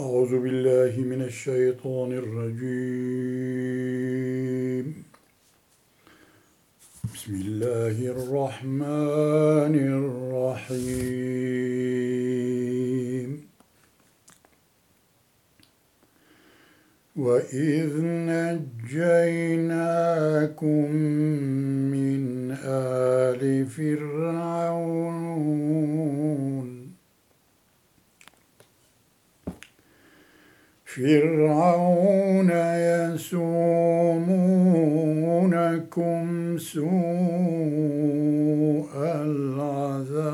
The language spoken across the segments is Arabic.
أعوذ بالله من الشيطان الرجيم. بسم الله الرحمن الرحيم. وإذ نجيناكم من آل فرعون فرعون يسومونكم سوء العذاب.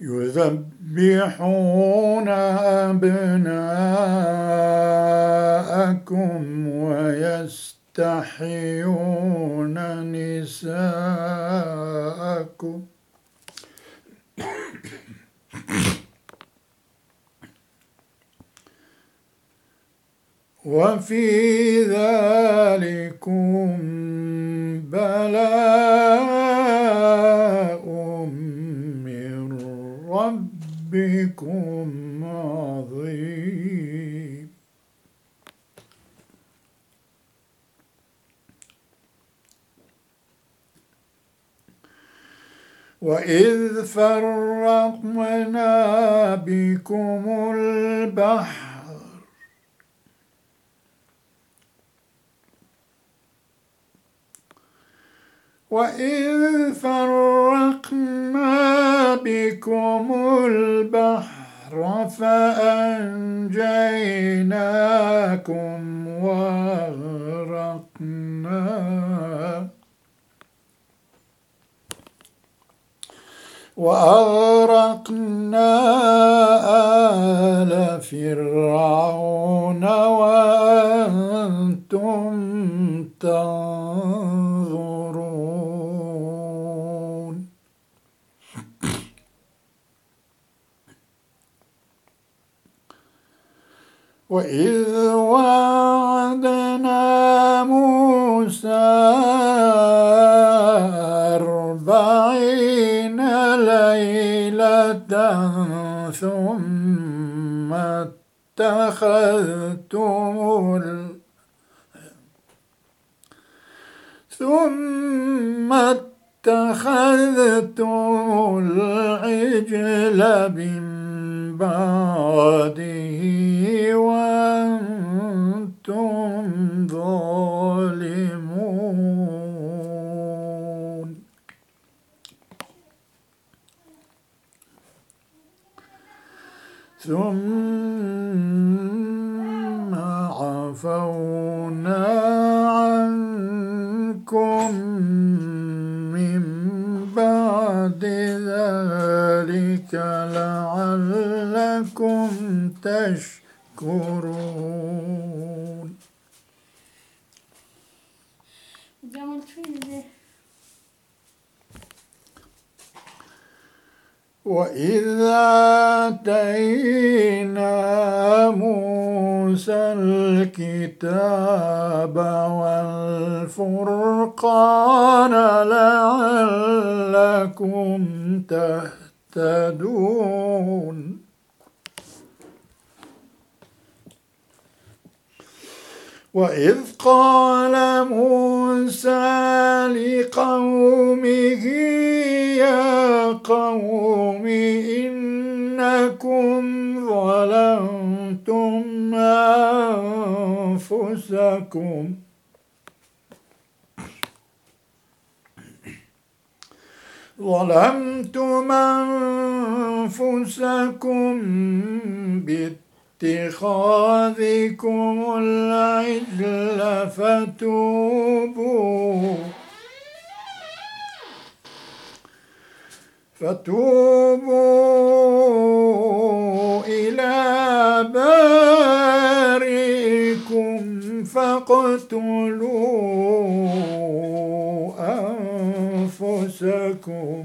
يذبحون أبناءكم ويستحيون نساءكم. وفي ذلكم بلاء من ربكم وإذ فرقنا بكم البحر. وإذ فرقنا بكم البحر فأنجيناكم وأغرقنا وأغرقنا آل فرعون وأنتم تنظرون. وإذ ثم اتخذتم ثم اتخذتم العجل من بعده لعلكم تشكرون. وإذا آتينا موسى الكتاب والفرقان لعلكم تهتدون وإذ قال موسى لقومه يا قوم إنكم ظلمتم أنفسكم. ظلمتم أنفسكم باتخاذكم العجل فتوبوا. فتوبوا إلى بارئكم فاقتلوا أنفسكم.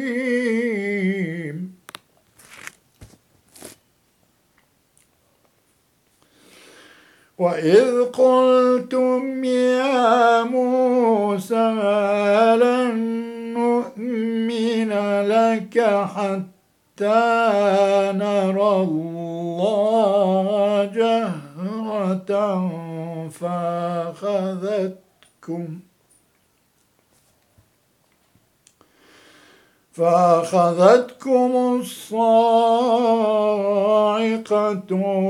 وإذ قلتم يا موسى لن نؤمن لك حتى نرى الله جهرة فأخذتكم فأخذتكم الصاعقة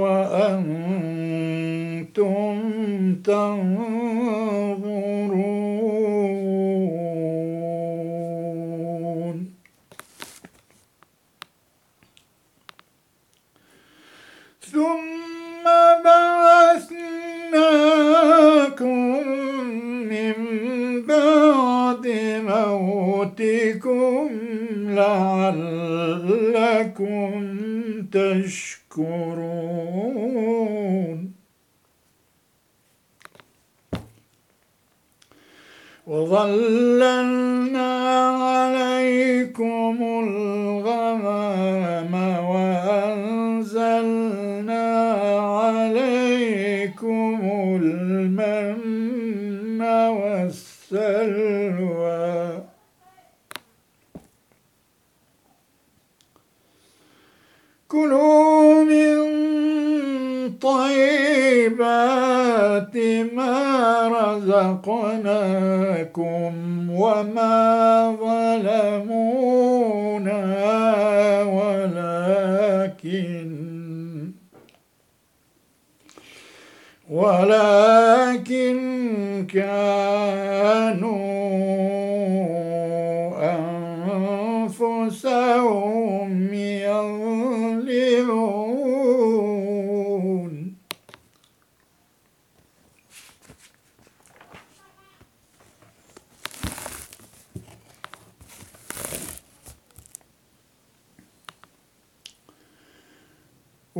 وأنتم تنظرون. ثم بعثناكم من بعد موتكم لعلكم تشكرون. وظللنا عليكم الغمام وأنزلنا عليكم المن والسلوى. كلوا من طيبات ما رزقناكم وما ظلمونا ولكن ولكن كانوا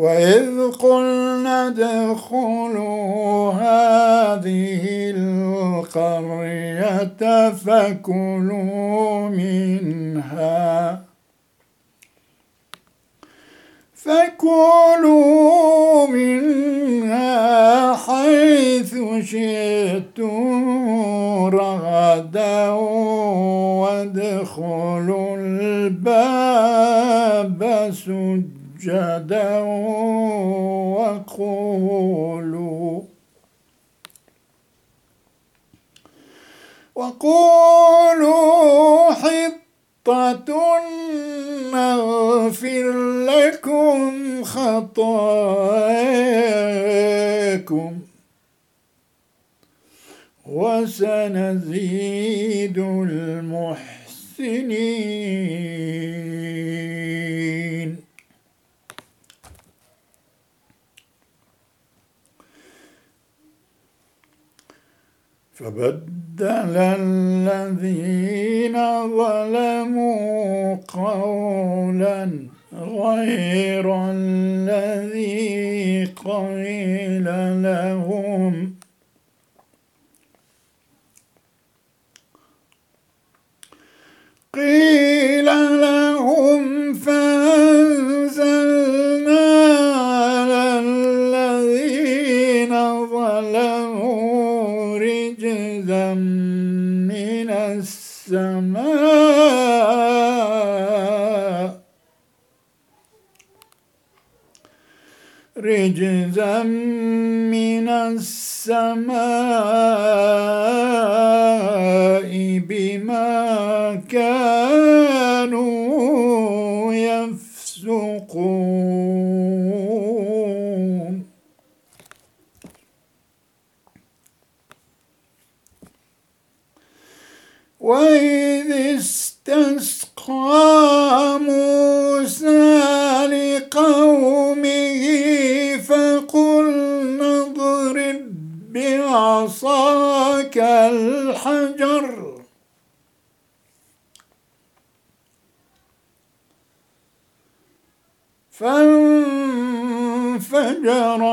وإذ قلنا ادخلوا هذه القرية فكلوا منها. فكلوا منها حيث شئتم رغدا وادخلوا الباب سجدا. وقولوا وقولوا حطة نغفر لكم خطاياكم وسنزيد المحسنين. فبدل الذين ظلموا قولا غير الذي قيل لهم. قيل لهم رجزا من السماء بما كانوا يفسقون. وإذ استسقى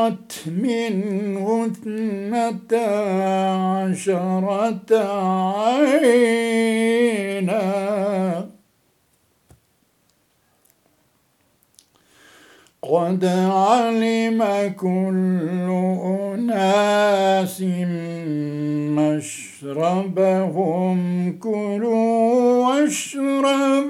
فانفجرت منه اثنتا عشرة عينا. قد علم كل أناس مشربهم كلوا واشربوا.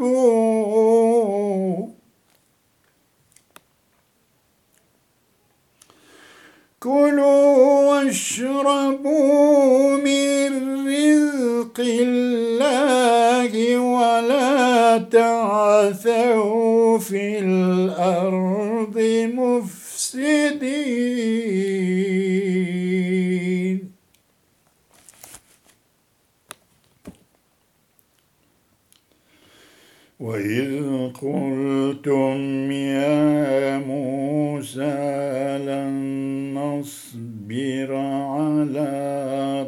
كلوا واشربوا من رزق الله ولا تعثوا في الأرض مفسدين. وإذ قلتم يا موسى لن نصبر على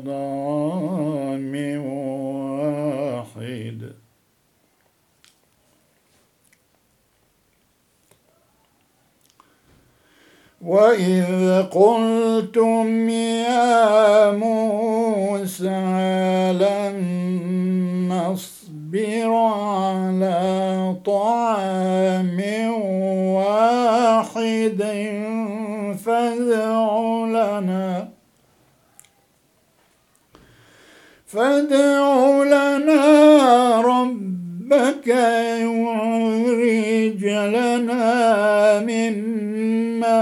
طعام واحد. وإذ قلتم يا موسى لن نصبر على طعام واحد. فادع لنا. فادع لنا ربك يخرج لنا مما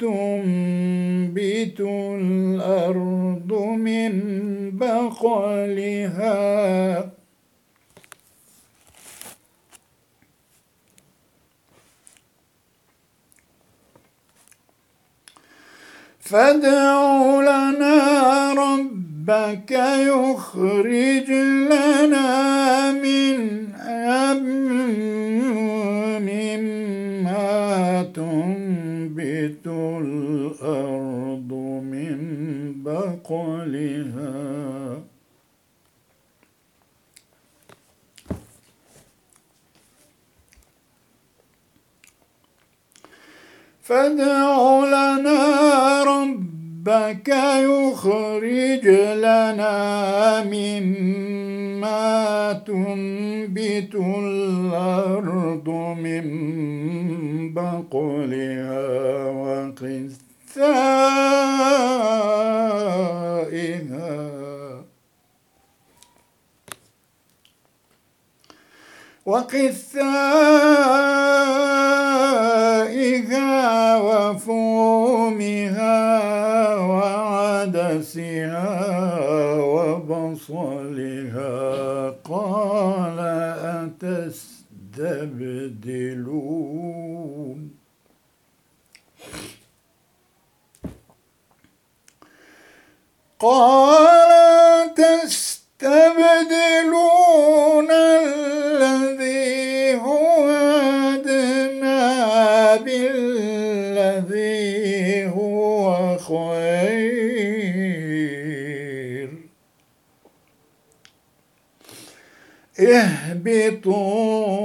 تنبت الأرض من بقلها. فادع لنا ربك يخرج لنا من مما تنبت الأرض من بقلها. فادع لنا ربك يخرج لنا مما تنبت الأرض من بقلها وقثائها. وقثائها قال تستبدلون الذي هو أدنى بالذي هو خير. اهبطوا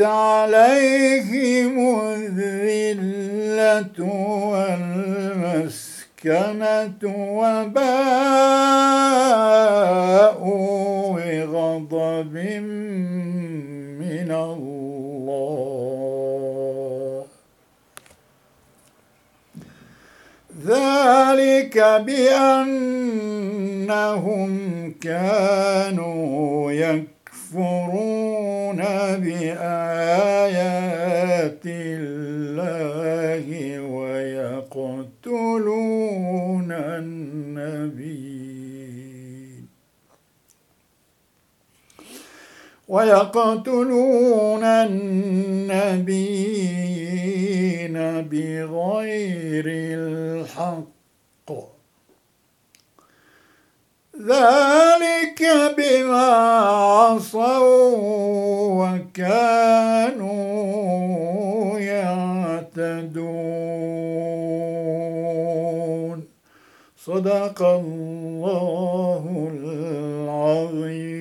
عليهم الذلة والمسكنة وباءوا بغضب من الله. ذلك بأنهم كانوا يكفرون بآيات الله ويقتلون النبي ويقتلون النبيين بغير الحق. ذلك بما عصوا وكانوا يعتدون. صدق الله العظيم.